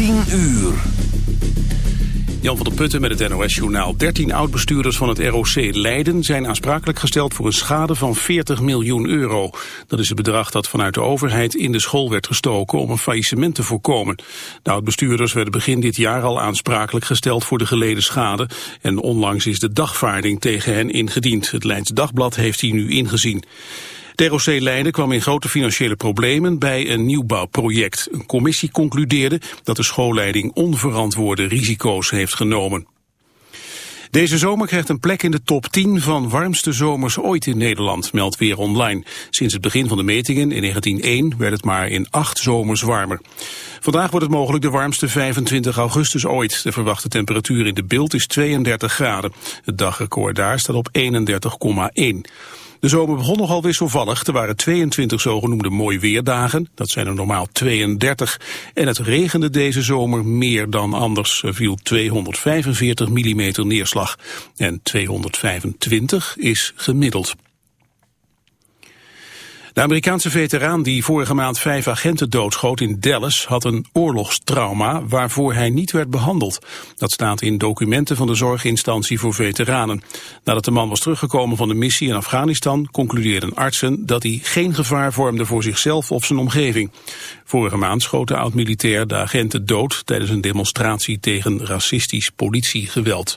10 uur. Jan van der Putten met het NOS-journaal. 13 oud-bestuurders van het ROC Leiden zijn aansprakelijk gesteld voor een schade van 40 miljoen euro. Dat is het bedrag dat vanuit de overheid in de school werd gestoken om een faillissement te voorkomen. De oud-bestuurders werden begin dit jaar al aansprakelijk gesteld voor de geleden schade. En onlangs is de dagvaarding tegen hen ingediend. Het Leids Dagblad heeft die nu ingezien. ROC Leiden kwam in grote financiële problemen bij een nieuwbouwproject. Een commissie concludeerde dat de schoolleiding onverantwoorde risico's heeft genomen. Deze zomer krijgt een plek in de top 10 van warmste zomers ooit in Nederland, meldt Weer Online. Sinds het begin van de metingen in 1901 werd het maar in acht zomers warmer. Vandaag wordt het mogelijk de warmste 25 augustus ooit. De verwachte temperatuur in de beeld is 32 graden. Het dagrecord daar staat op 31,1. De zomer begon nogal wisselvallig. Er waren 22 zogenoemde mooi weerdagen. Dat zijn er normaal 32. En het regende deze zomer meer dan anders. Er viel 245 mm neerslag. En 225 is gemiddeld. De Amerikaanse veteraan die vorige maand vijf agenten doodschoot in Dallas had een oorlogstrauma waarvoor hij niet werd behandeld. Dat staat in documenten van de zorginstantie voor veteranen. Nadat de man was teruggekomen van de missie in Afghanistan concludeerden artsen dat hij geen gevaar vormde voor zichzelf of zijn omgeving. Vorige maand schoot de oud-militair de agenten dood tijdens een demonstratie tegen racistisch politiegeweld.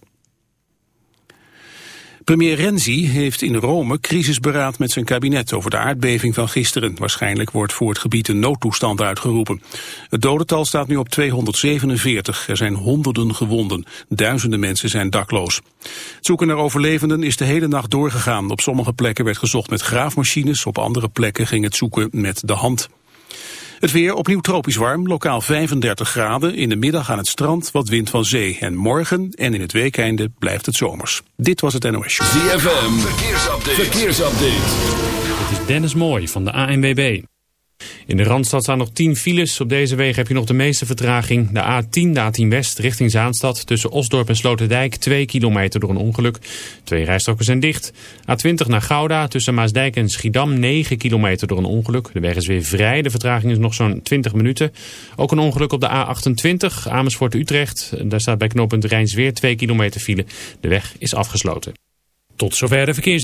Premier Renzi heeft in Rome crisisberaad met zijn kabinet over de aardbeving van gisteren. Waarschijnlijk wordt voor het gebied een noodtoestand uitgeroepen. Het dodental staat nu op 247. Er zijn honderden gewonden. Duizenden mensen zijn dakloos. Het zoeken naar overlevenden is de hele nacht doorgegaan. Op sommige plekken werd gezocht met graafmachines. Op andere plekken ging het zoeken met de hand. Het weer opnieuw tropisch warm, lokaal 35 graden. In de middag aan het strand wat wind van zee. En morgen en in het weekeinde blijft het zomers. Dit was het NOS Show. ZFM, verkeersupdate. verkeersupdate. Dit is Dennis Mooij van de ANWB. In de Randstad staan nog 10 files. Op deze wegen heb je nog de meeste vertraging. De A10, de A10 West richting Zaanstad. Tussen Osdorp en Sloterdijk 2 kilometer door een ongeluk. Twee rijstroken zijn dicht. A20 naar Gouda tussen Maasdijk en Schiedam 9 kilometer door een ongeluk. De weg is weer vrij. De vertraging is nog zo'n 20 minuten. Ook een ongeluk op de A28 Amersfoort-Utrecht. Daar staat bij knooppunt Rijnsweer 2 kilometer file. De weg is afgesloten. Tot zover de verkeers.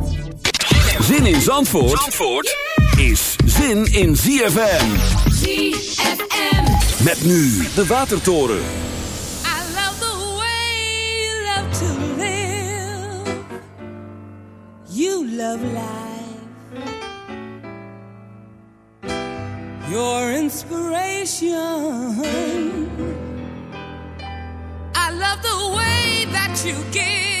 Zin in Zandvoort, Zandvoort is zin in ZFM. ZFM. Met nu de Watertoren. I love the way you love to live. You love life. Your inspiration. I love the way that you give.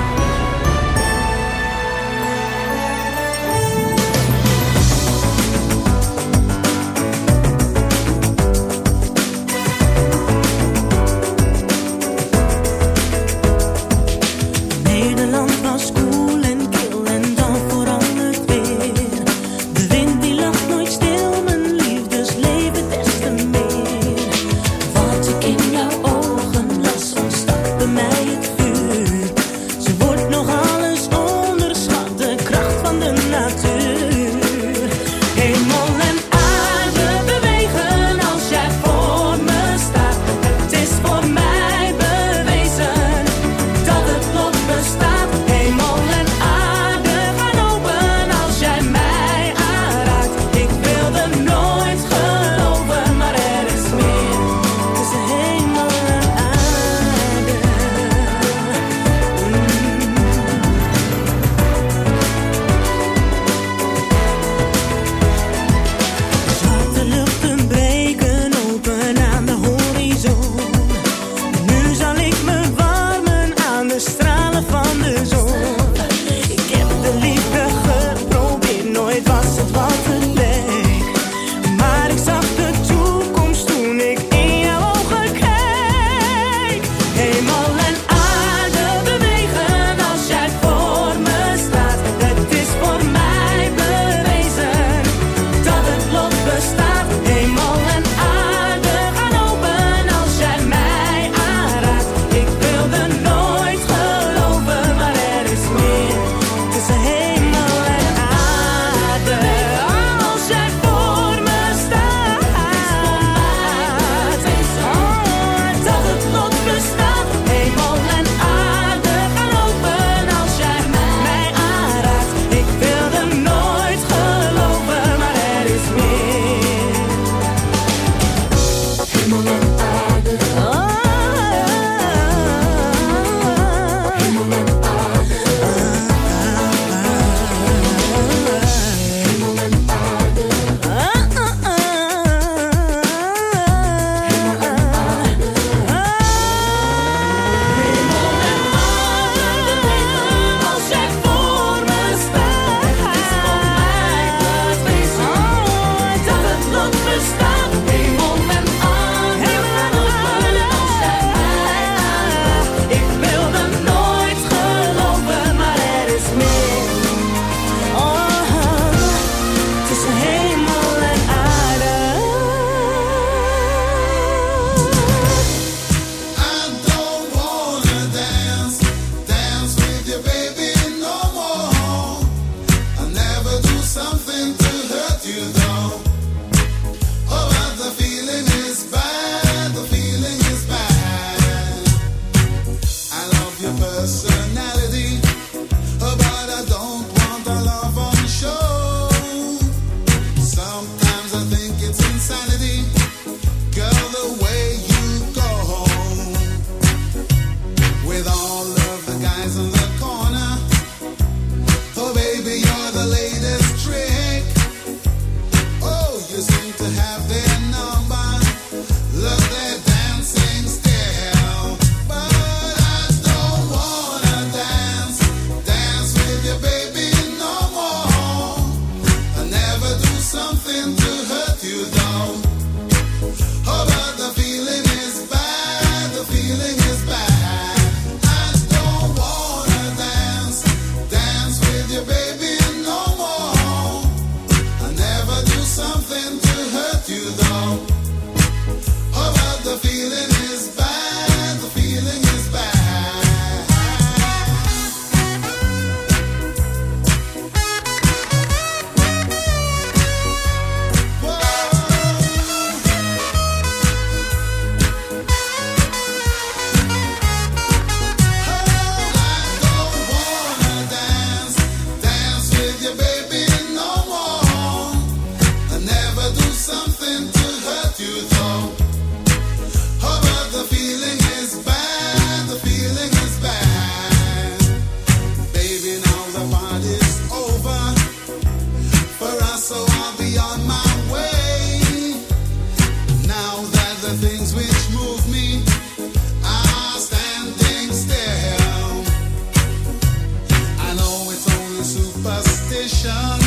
Superstition,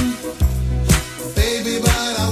baby, but I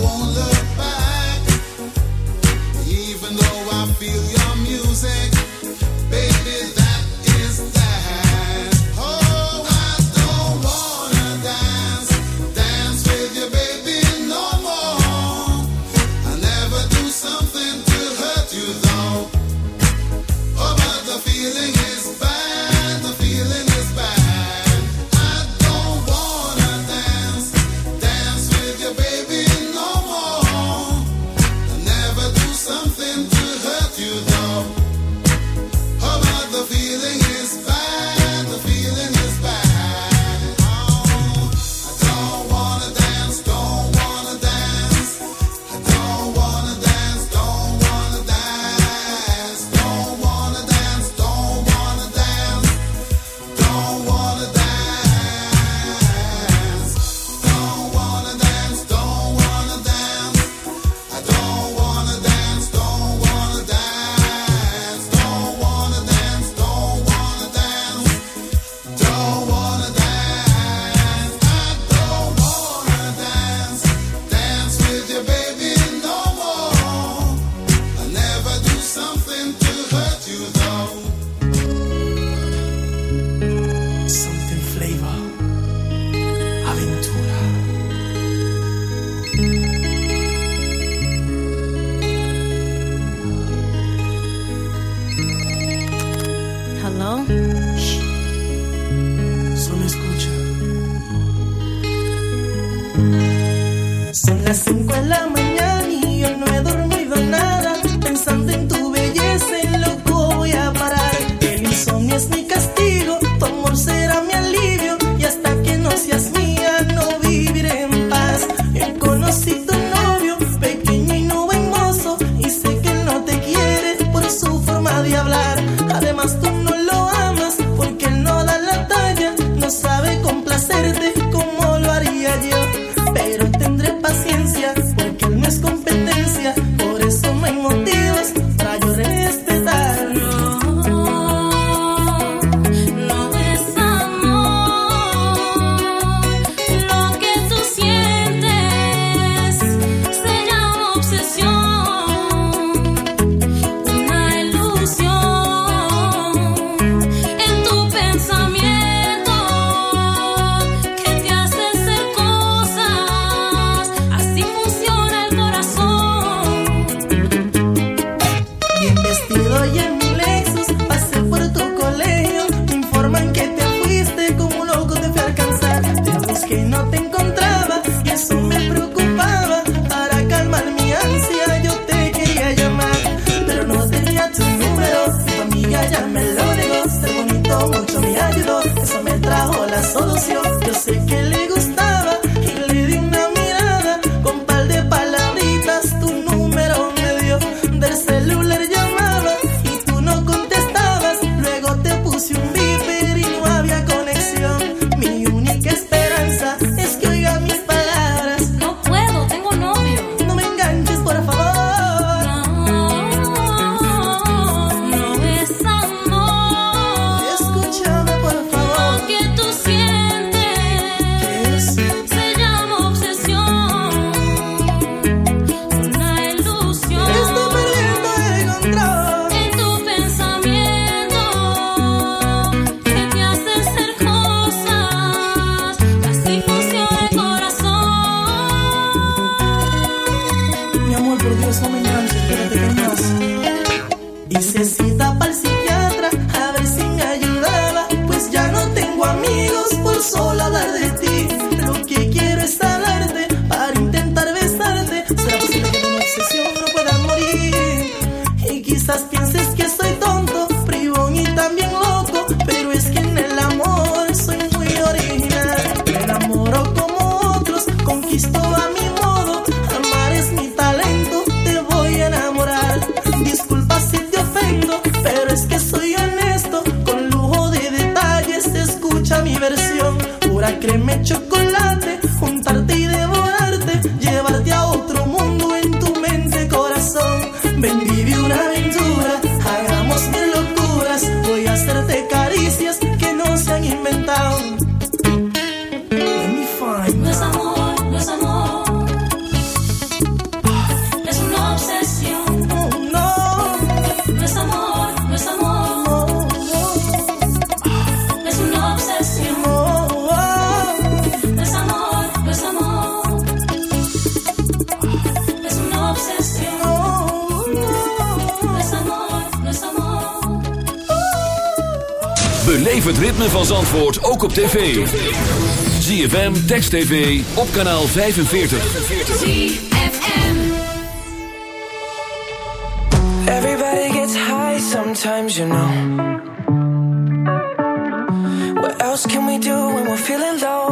Text TV op kanaal 45. Everybody gets high sometimes, you know. What else can we do when we're feeling low?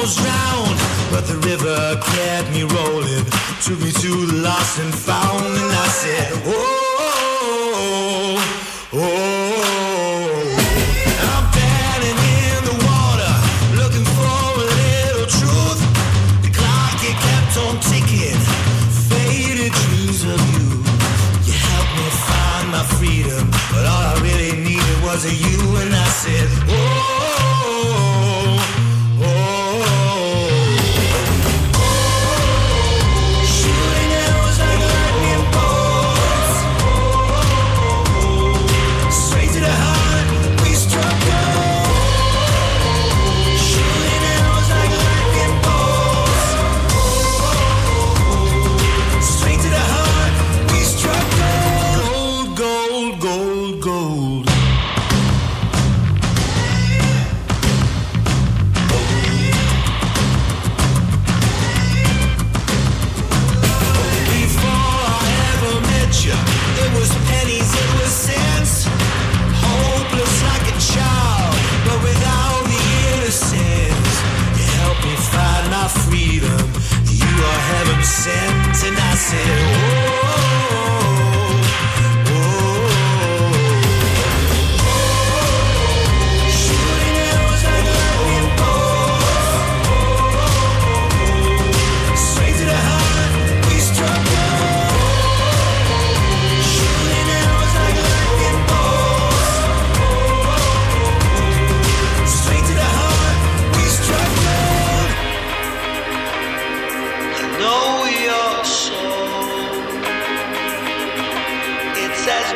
almost drowned, but the river kept me rolling. Took me to the lost and found, and I said, oh, oh. oh, oh.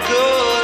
good.